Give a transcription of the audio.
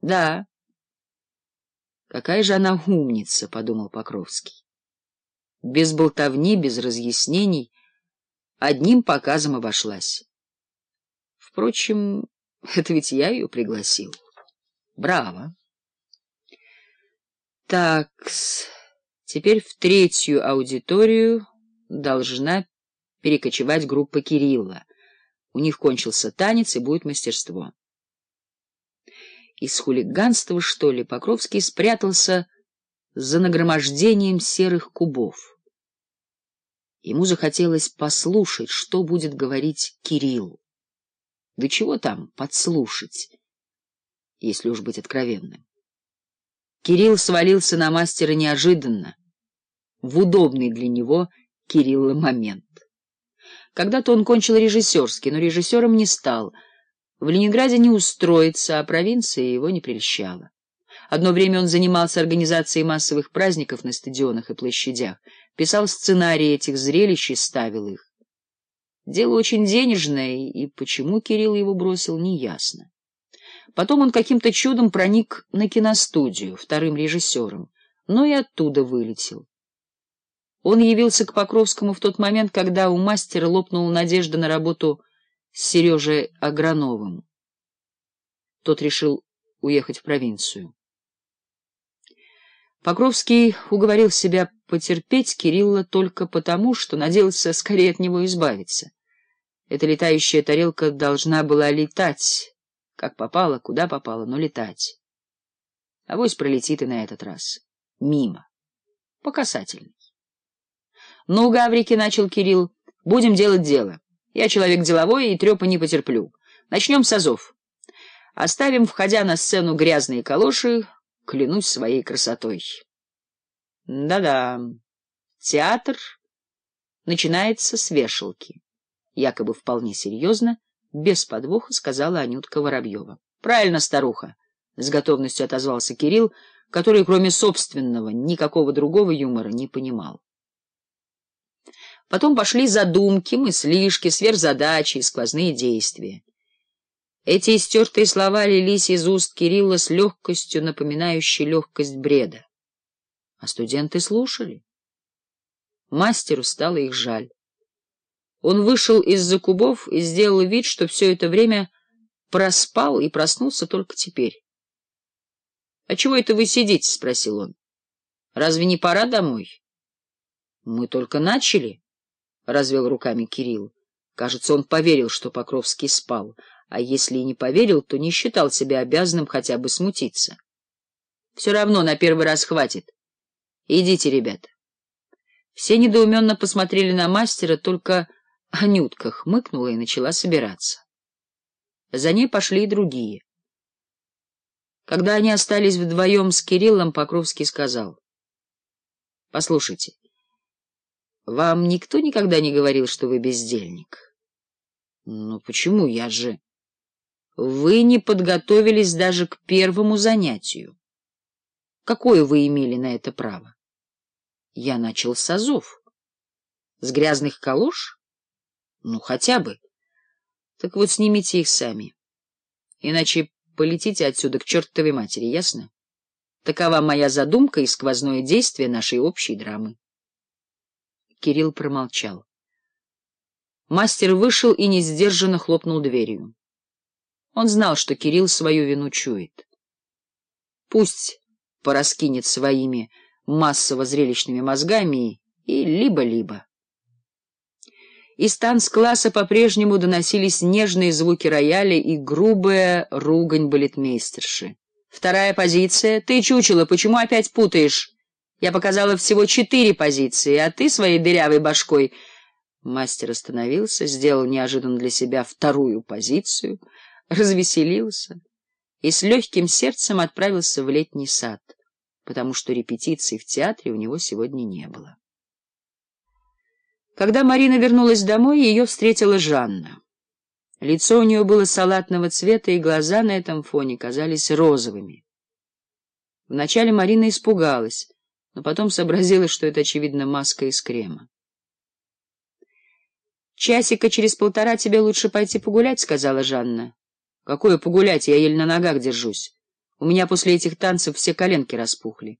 Да. Какая же она умница, подумал Покровский. Без болтовни, без разъяснений, одним показом обошлась. Впрочем, это ведь я ее пригласил. Браво. Так, теперь в третью аудиторию должна перекочевать группа Кирилла. У них кончился танец и будет мастерство из хулиганства, что ли, Покровский спрятался за нагромождением серых кубов. Ему захотелось послушать, что будет говорить Кирилл. Да чего там подслушать, если уж быть откровенным. Кирилл свалился на мастера неожиданно, в удобный для него Кирилла момент. Когда-то он кончил режиссерский, но режиссером не стал — в Ленинграде не устроиться, а провинция его не прельщала. Одно время он занимался организацией массовых праздников на стадионах и площадях, писал сценарии этих зрелищ и ставил их. Дело очень денежное, и почему Кирилл его бросил, неясно. Потом он каким-то чудом проник на киностудию, вторым режиссером, но и оттуда вылетел. Он явился к Покровскому в тот момент, когда у мастера лопнула надежда на работу с Сережей Аграновым. Тот решил уехать в провинцию. Покровский уговорил себя потерпеть Кирилла только потому, что надеялся скорее от него избавиться. Эта летающая тарелка должна была летать, как попало, куда попало, но летать. А Авось пролетит и на этот раз. Мимо. Покасательный. Ну, Гаврики, — начал Кирилл, — будем делать дело. Я человек деловой и трёпа не потерплю. Начнем с азов. Оставим, входя на сцену грязные калоши, клянусь своей красотой. Да-да, театр начинается с вешалки. Якобы вполне серьезно, без подвоха, сказала Анютка Воробьева. Правильно, старуха, с готовностью отозвался Кирилл, который, кроме собственного, никакого другого юмора не понимал. Потом пошли задумки, мыслишки, сверхзадачи и сквозные действия. Эти истертые слова лились из уст Кирилла с легкостью, напоминающей легкость бреда. А студенты слушали. Мастеру стало их жаль. Он вышел из-за кубов и сделал вид, что все это время проспал и проснулся только теперь. — А чего это вы сидите? — спросил он. — Разве не пора домой? — Мы только начали развел руками Кирилл. Кажется, он поверил, что Покровский спал, а если и не поверил, то не считал себя обязанным хотя бы смутиться. Все равно на первый раз хватит. Идите, ребята. Все недоуменно посмотрели на мастера, только Анютка хмыкнула и начала собираться. За ней пошли и другие. Когда они остались вдвоем с Кириллом, Покровский сказал. — Послушайте, вам никто никогда не говорил, что вы бездельник? Ну почему я же? Вы не подготовились даже к первому занятию. Какое вы имели на это право? Я начал с азов. С грязных калош? Ну хотя бы. Так вот снимите их сами. Иначе полетите отсюда к чертовой матери, ясно? Такова моя задумка и сквозное действие нашей общей драмы. Кирилл промолчал. Мастер вышел и несдержанно хлопнул дверью. Он знал, что Кирилл свою вину чует. Пусть пораскинет своими массово-зрелищными мозгами и либо-либо. Из танцкласса по-прежнему доносились нежные звуки рояля и грубая ругань балетмейстерши. «Вторая позиция. Ты, чучело, почему опять путаешь?» Я показала всего четыре позиции, а ты своей дырявой башкой...» Мастер остановился, сделал неожиданно для себя вторую позицию, развеселился и с легким сердцем отправился в летний сад, потому что репетиций в театре у него сегодня не было. Когда Марина вернулась домой, ее встретила Жанна. Лицо у нее было салатного цвета, и глаза на этом фоне казались розовыми. Вначале Марина испугалась но потом сообразила, что это, очевидно, маска из крема. «Часика через полтора тебе лучше пойти погулять», — сказала Жанна. «Какое погулять? Я еле на ногах держусь. У меня после этих танцев все коленки распухли».